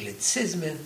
Anglizismen,